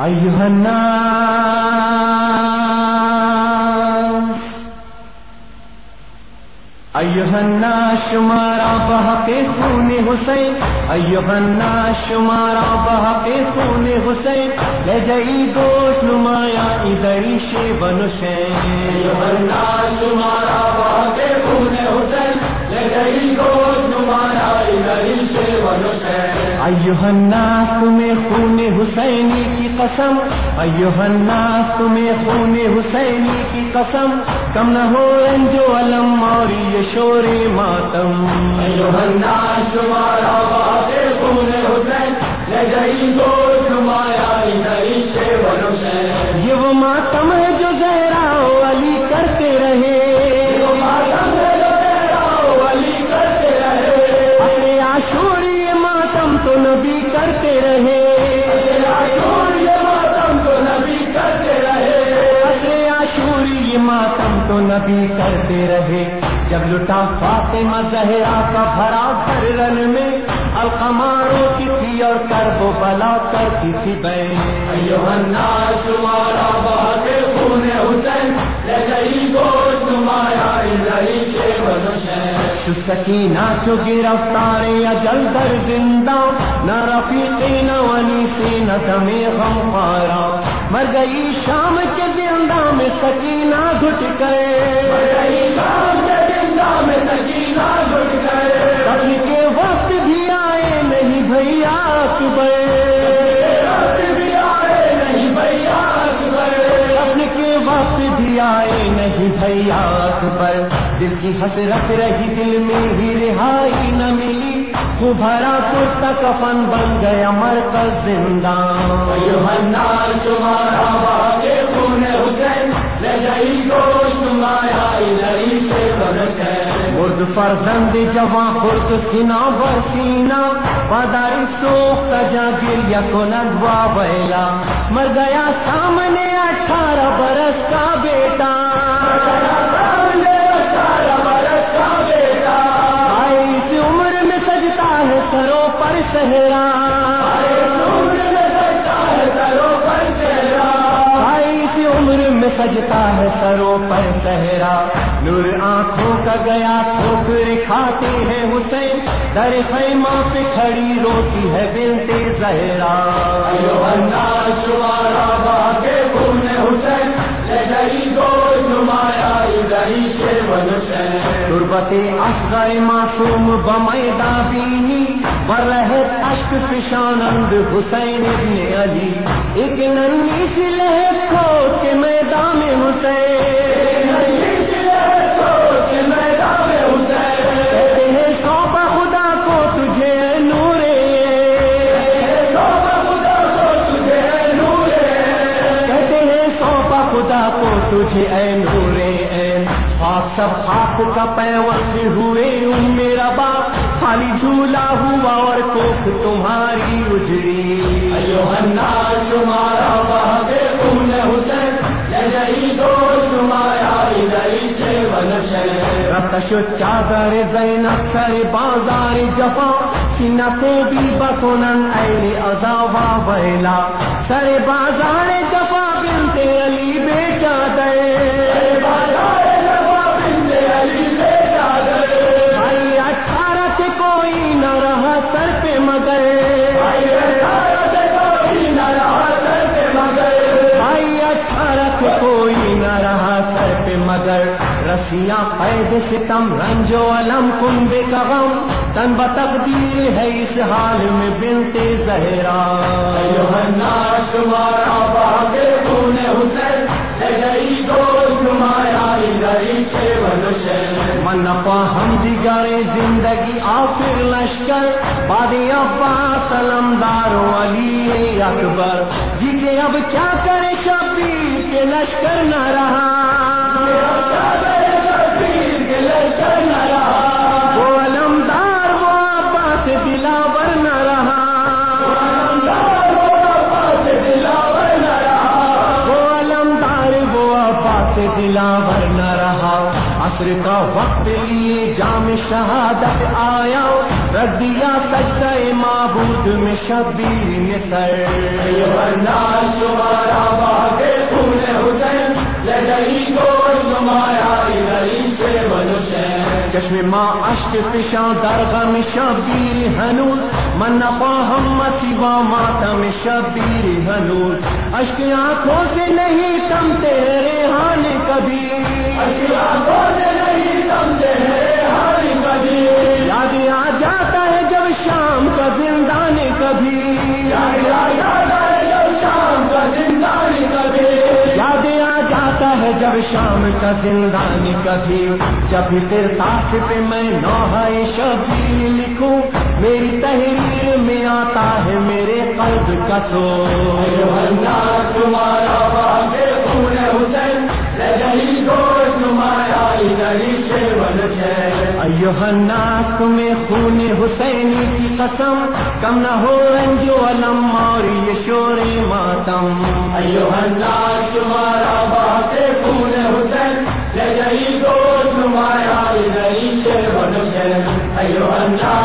أيها الناس أيها الناس شمارا بحق خون حسين أيها الناس شمارا بحق خون حسين لجئی گوش نمایا ادھر شیب نشین أيها الناس شمارا بحق خون حسين الناس تمہیں خون حسینی کی قسم الناس تمہیں خون حسینی کی قسم کم نہ ہو رنجو علم اور یہ شور ماتم۔ الناس شمارا بحق خون حسين لجئی گوش نمایا ادھر شیب نشین یہ وہ ماتم نبی کرتے رہے۔ جب لٹا فاطمہ زہرا کا بھرا کر رن میں القمار ہوتی تھی اور کرب و بلا کرتی تھی بہن تو سکینہ جو گرفتار یا جلدر زندہ۔ نہ رفیقی نہ ولی سے نہ سمے غم پارا مر گئی شام کے زندہ میں سکینہ گھٹ گئے قبل کے وقت بھی آئے نہیں بھیا اکبر کے وقت بھی آئے نہیں بھیا اکبر دل کی حسرت رہی، دل میں ہی رہائی نہ ملی۔ وہ بھرا کفن بن گیا مر کر زندہ مرد فرزند جوان خرد سینا بر سینا پدر سوخت جا گریا کند وا ویلا. مر گیا سامنے اٹھارہ برس کا بیٹا ہے سروں پر صحرا نور آنکھوں کا گیا ٹھوکر کھاتے ہیں حسین۔ در خیمہ پہ کھڑی روتی ہے بنتے زہرا تربت اصغر معصوم بمیدا بینی ور اشک پشانند حسین ابن علی۔ ایک ننی سی لہر کھو کے میدان حسین۔ سب خاک کا پیوند ہوئے ام میرا باپ خالی جھولا ہوا اور کوک تمہاری اجڑی رتش چادر زین سر بازار جفا۔ سینہ کو بھی بکنن ایل ازاوا ویلا۔ سر بازار رہا سر پہ مگر رسیاں قید ستم رنجو علم کن بے کغم تن بتقدیر ہے اس حال میں بنتے زہرا۔ من پا ہم دیگرے زندگی آخر لشکر۔ باد ابا تلمدار علی اکبر۔ جی کے اب کیا کرے شبیر؟ کے لشکر نہ رہا۔ وہ علمدار وہ عباس دلاور نہ رہا۔ وہ علمدار وہ عباس دلاور نہ رہا۔ عصر کا وقت لیے جام شہادت آیا۔ رکھ دیا سجدہ معبود میں شبیر نے سر۔ چشم ما عشق فشان در غم شبیر هنوز من نخواهم مسیبا ماتم شبیر هنوز عشق آنکھوں سے نہیں تمتے ریحان کبھی شام کا زندان کبھی جب پھر پہ میں نوحہ شبیر لکھوں، میری تحریر میں آتا ہے میرے قلب کا سو تمہارا الناس تمہیں خون حسینی کی قسم کم نہ ہو رنج و علم اور یہ شور ماتم۔ الناس تمہارا باغ خون حسین لگئی گوشت تمہارا ادھر شیون سے ایوہ الناس